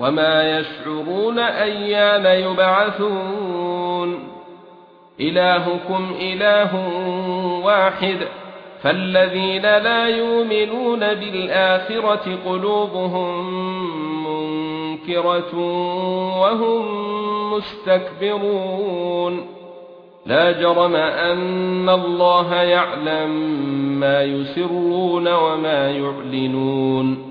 وما يشعرون ايان يبعثون الهكم اله واحد فالذين لا يؤمنون بالاخره قلوبهم منكره وهم مستكبرون لا جرم ان الله يعلم ما يسرون وما يعلنون